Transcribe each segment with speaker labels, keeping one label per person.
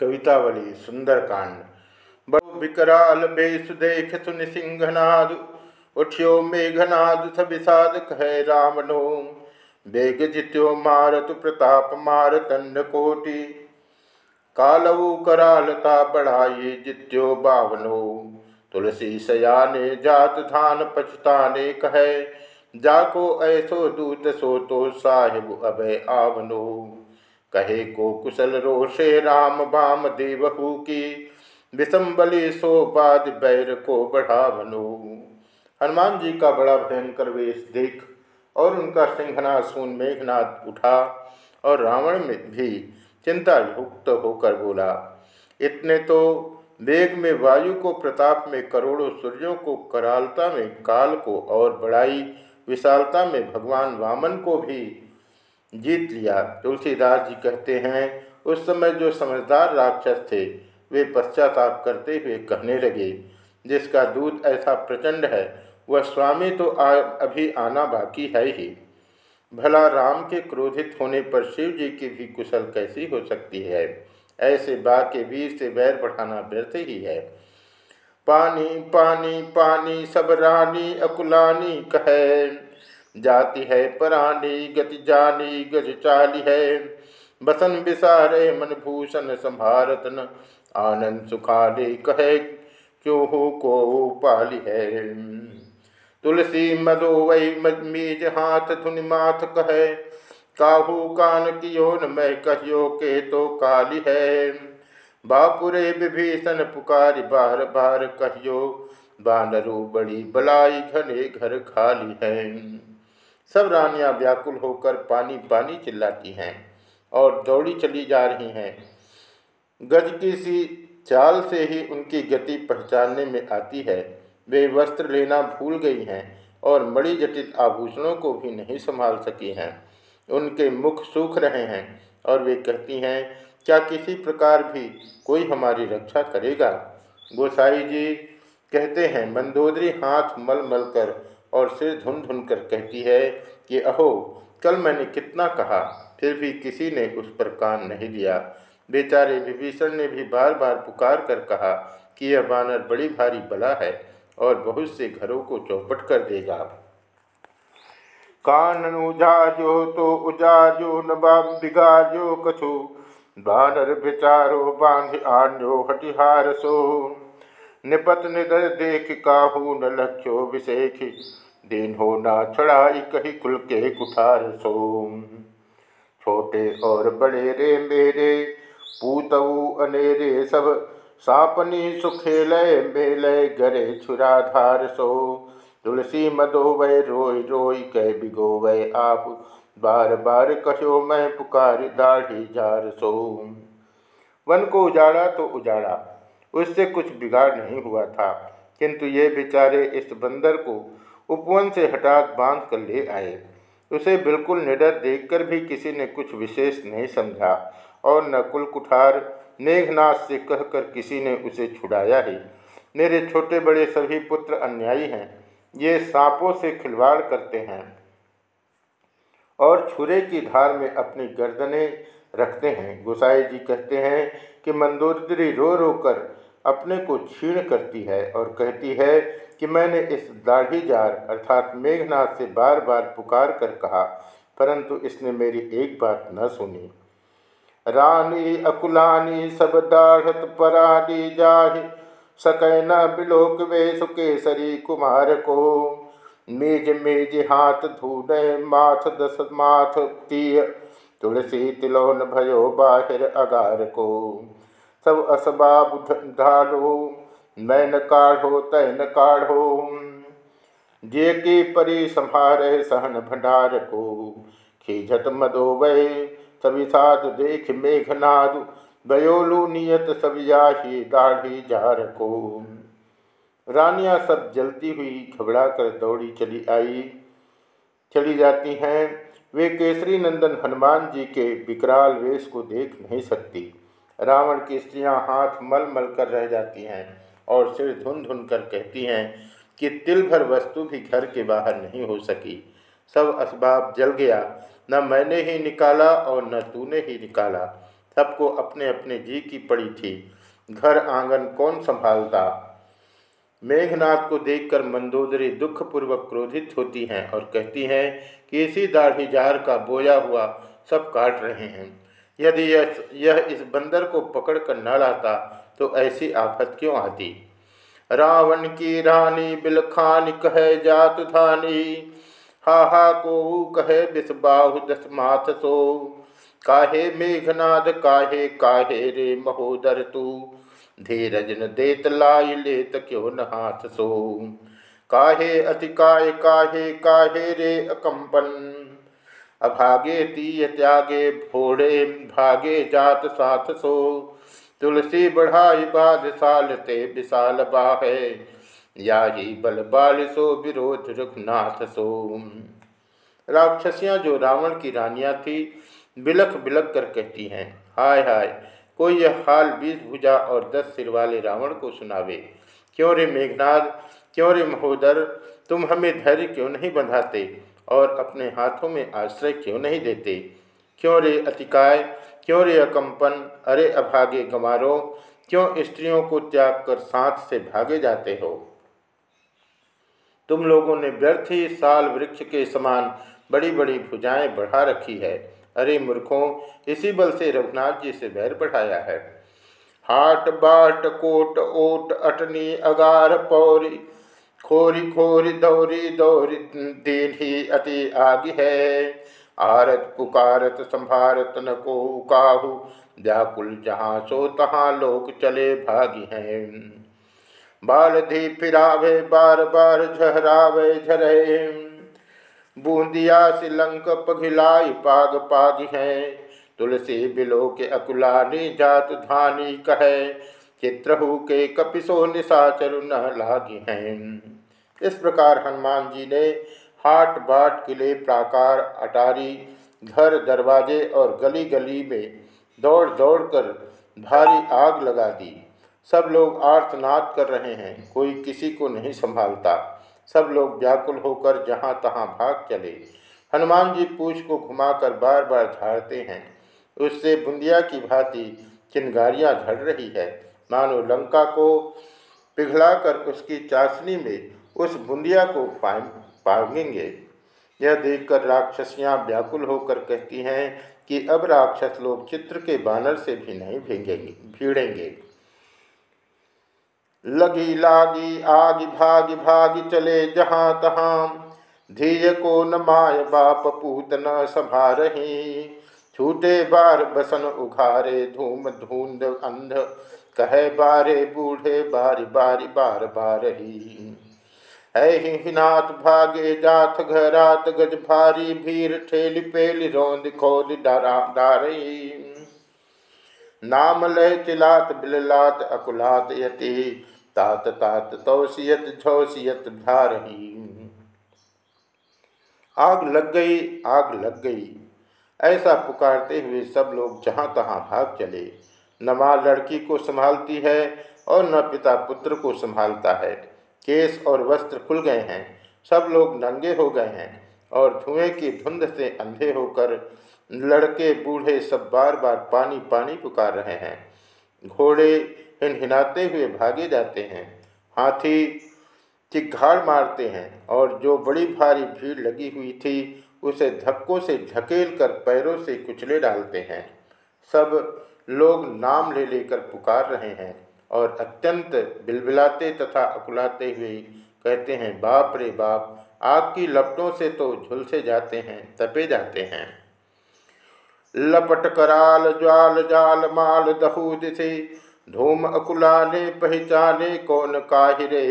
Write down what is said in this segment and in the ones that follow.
Speaker 1: कवितावली, सुंदरकांड। बहु विकराल बेस देख सुन सिंहनाद, उठ्यो मेघनाद सबिषाद कह रामनो बेग जित्यो मारत, प्रताप मार दंड कोटि। कालऊ करालता बढ़ाए जित्यो बावनो। तुलसी सयाने जात धान पछताने कहे, जाको ऐसो दूत सो तो साहिब अभय आवनो। कहे को कुशल रोषे राम बाम देवहू की। विषम्बली सो बाद बैर को बढ़ावनो। हनुमान जी का बड़ा भयंकर वेश देख और उनका सिंहनाथ सुन मेघनाथ उठा और रावण में भी चिंता युक्त होकर बोला, इतने तो वेग में वायु को प्रताप में करोड़ों सूर्यों को करालता में काल को और बड़ाई विशालता में भगवान वामन को भी जीत लिया। तुलसीदास जी कहते हैं उस समय जो समझदार राक्षस थे वे पश्चाताप करते हुए कहने लगे जिसका दूध ऐसा प्रचंड है वह स्वामी तो आ, अभी आना बाकी है ही। भला राम के क्रोधित होने पर शिव जी की भी कुशल कैसी हो सकती है? ऐसे बा के वीर से बैर बढ़ाना व्यर्थ ही है। पानी पानी पानी सब रानी अकुलानी कहे। जाति है परानी, गति जानी गज चाली है। बसन विसारे मन भूषण संभारत न, आनंद सुखाले कहे, क्यों हो को पाली है? तुलसी मदो वही मीज हाथ धुन माथ कहे, काहू कान कियो न, मैं कहियो के तो काली है। बापुरे विभीषण पुकारी बार बार कहियो, बानरू बड़ी बलाई घने घर खाली है। सब रानियाँ व्याकुल होकर पानी पानी चिल्लाती हैं और दौड़ी चली जा रही हैं। गज की सी चाल से ही उनकी गति पहचानने में आती है। वे वस्त्र लेना भूल गई हैं और मणि जटित आभूषणों को भी नहीं संभाल सकी हैं। उनके मुख सूख रहे हैं और वे कहती हैं, क्या किसी प्रकार भी कोई हमारी रक्षा करेगा? गोसाई जी कहते हैं, मंदोदरी हाथ मल मल कर और सिर धुन धुन कर कहती है कि, अहो, कल मैंने कितना कहा, फिर भी किसी ने उस पर कान नहीं दिया। बेचारे विभीषण ने भी बार बार पुकार कर कहा कि यह बानर बड़ी भारी बला है और बहुत से घरों को चौपट कर देगा। कानन उजाजो तो उजाजो, न बिगाजो कछु। बानर विचारो बाँध आन्यो हटिहार सो। निपत निधर देख काहू न लक्ष्यो विशेख दिन हो ना छड़ाई कही कुल के कुठार सोम। छोटे और बड़े रे मेरे, पूतऊ अनेरे सब, सापनी सुखेलय मेलय गरे छुराधार सो तुलसी मदो वै रोय रोय कह बिगो वै आप, बार बार कहो मैं पुकार दाढ़ी जार सो वन को उजाड़ा तो उजाड़ा उससे कुछ बिगाड़ नहीं हुआ था। किंतु ये बेचारे इस बंदर को उपवन से हटात बाँध कर ले आए। उसे बिल्कुल निडर देखकर भी किसी ने कुछ विशेष नहीं समझा और न कुल कुठार मेघनाथ से कहकर किसी ने उसे छुड़ाया ही। मेरे छोटे बड़े सभी पुत्र अन्यायी हैं, ये सांपों से खिलवाड़ करते हैं और छुरे की धार में अपनी गर्दनें रखते हैं। गोसाई जी कहते हैं कि मंदोदरी रो रो कर अपने को छीण करती है और कहती है कि मैंने इस दाढ़ी जार अर्थात मेघनाथ से बार बार पुकार कर कहा, परंतु इसने मेरी एक बात न सुनी। रानी अकुलानी सब दाढ़त परानी जाहि सकैना बिलोक वे सुकेसरी कुमार को। मेज मेज हाथ धूने माथ दस माथ तीय तुलसी तिलोन भयो बाहिर अगार को। सब असबाब ढालो मैं न काढ़ो तय न काढ़ो जे की परी संहारे सहन भंडार को। खीझत मदो वै, सभी साध देख मेघनाद बयोलू नियत सब याही दाढ़ी जार को। रानियाँ सब जलती हुई घबरा कर दौड़ी चली आई। चली जाती हैं वे केसरी नंदन हनुमान जी के विकराल वेश को देख नहीं सकती। रावण की स्त्रियाँ हाथ मल मल कर रह जाती हैं और सिर धुन धुन कर कहती हैं कि तिल भर वस्तु भी घर के बाहर नहीं हो सकी। सब असबाब जल गया। न मैंने ही निकाला और न तूने ही निकाला। सबको अपने अपने जी की पड़ी थी। घर आँगन कौन संभालता? मेघनाथ को देखकर मंदोदरी दुखपूर्वक क्रोधित होती हैं और कहती हैं कि इसी दाढ़ी दाढ़ीजार का बोया हुआ सब काट रहे हैं। यदि यह यह इस बंदर को पकड़कर न लाता तो ऐसी आफत क्यों आती? रावण की रानी बिलखान कहे जात धानी, हा हा, को कहे बिस्बाहु दस माथ सो। काहे मेघनाद, काहे काहे रे महोदर तू? धीरज न देत लाई लेत क्यों न हाथ सो। काहे अति काय, काहे काहे रे अकंपन। अभागे तीय त्यागे भोड़े, भागे जात साथ सो। तुलसी बढ़ाई बाध साल ते विशाल बाहे। या ही बल बाल सो विरोध रघुनाथ सो। राक्षसियाँ जो रावण की रानियाँ थी बिलख बिलख कर कहती हैं, हाय हाय कोई यह हाल बीस भुजा और दस सिर वाले रावण को सुनावे। क्यों रे मेघनाथ क्यों रे महोदर? तुम हमें धैर्य क्यों नहीं बंधाते? और अपने हाथों में आश्रय क्यों नहीं देते? क्यों रे अतिकाय? क्यों रे अकंपन? अरे अभागे गमारो क्यों स्त्रियों को त्याग कर साथ से भागे जाते हो? तुम लोगों ने व्यर्थ ही साल वृक्ष के समान बड़ी बड़ी भुजाएँ बढ़ा रखी है। अरे मूर्खों, इसी बल से रघुनाथ जी से बैर बढ़ाया है। हाट बाट कोट ओट अटनी अगार पौरी, खोरी खोरी दौरी दौरी ही अति आगे है। आरत पुकारत संभारत न को काहू, व्याकुल जहाँ सो तहाँ लोग चले भागी हैं। बाल धी फिरावे, बार बार झहरावे झरे बूंदिया सिलंक पघिलाई पाग पाग है। तुलसी बिलो के अकुलानी जात धानी कहे। चित्रहु के कपिसो निशाचरु न लागी हैं। इस प्रकार हनुमान जी ने हाट बाट किले प्राकार अटारी, घर दरवाजे और गली गली में दौड़ दौड़ कर भारी आग लगा दी। सब लोग आर्तनाद कर रहे हैं, कोई किसी को नहीं संभालता। सब लोग व्याकुल होकर जहाँ तहाँ भाग चले। हनुमान जी पूछ को घुमाकर बार बार झाड़ते हैं। उससे बुंदिया की भांति चिनगारियाँ झड़ रही है। मानो लंका को पिघलाकर उसकी चाशनी में उस बुंदिया को पागेंगे यह देखकर राक्षसियाँ व्याकुल होकर कहती हैं कि अब राक्षस लोग चित्र के बानर से भी नहीं भेंगेंगे, भीड़ेंगे। लगी लागी, आगी भागी भागी चले जहाँ तहाँ। धीय को न माय बाप पूत न सभा रही छूटे बार बसन उघारे, धूम धूंध अंध। कहे बारे बूढ़े बारी बारी बार बार ही। है हिनाथ भागे, जात घरात गज भारी, भीर ठेली पेली रौंद खोद डारा डारही नाम लय चिलात बिललात अकुलात यति, तात तात तौसियत झौसियत धारही। आग लग गई, आग लग गई। ऐसा पुकारते हुए सब लोग जहाँ तहाँ भाग चले। न माँ लड़की को संभालती है और न पिता पुत्र को संभालता है। केस और वस्त्र खुल गए हैं। सब लोग नंगे हो गए हैं और धुएँ की धुंध से अंधे होकर लड़के, बूढ़े सब बार बार पानी पानी पुकार रहे हैं। घोड़े हिनहिनाते हुए भागे जाते हैं। हाथी चिघाड़ मारते हैं और जो बड़ी भारी भीड़ लगी हुई थी, उसे धक्कों से ढकेल कर पैरों से कुचले डालते हैं। सब लोग नाम ले लेकर पुकार रहे हैं और अत्यंत बिलबिलाते तथा अकुलाते हुए कहते हैं, बाप रे बाप, आग की लपटों से तो झुलसे जाते हैं, तपे जाते हैं। लपट कराल ज्वाल जाल माल दहूद से धूम अकुलाने पहचाने कौन काहिरे।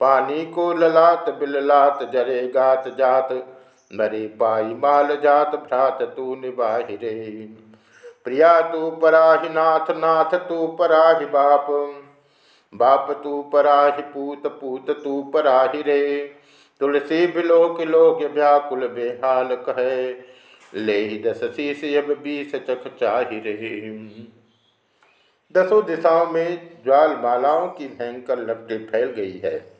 Speaker 1: पानी को ललात, बिललात, जरे गात जात, मरे पाई माल जात भ्रात तू निबाहिरे। प्रिया तू पराहि नाथ नाथ तू पराहि बाप बाप तू पराहि पूत पूत तू पराहि रे तुलसी बिलोक लोक व्याकुल बेहाल कहे ले दस शीस अब बीस चख दसों दिशाओं में ज्वाल मालाओं की भयंकर लपटे फैल गई है।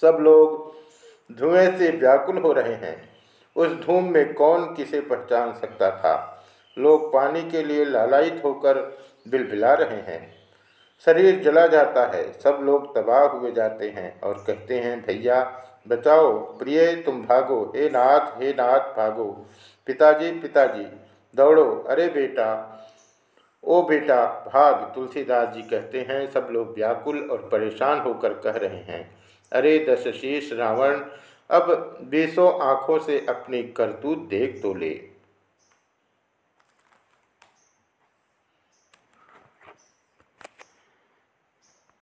Speaker 1: सब लोग धुएँ से व्याकुल हो रहे हैं। उस धूम में कौन किसे पहचान सकता था? लोग पानी के लिए लालायित होकर बिलबिला रहे हैं। शरीर जला जाता है। सब लोग तबाह हुए जाते हैं और कहते हैं, भैया बचाओ प्रिय, तुम भागो। हे नाथ हे नाथ, भागो। पिताजी पिताजी, दौड़ो। अरे बेटा, ओ बेटा, भाग। तुलसीदास जी कहते हैं, सब लोग व्याकुल और परेशान होकर कह रहे हैं। अरे दशशीष रावण, अब बेसों आँखों से अपनी करतूत देख तो ले।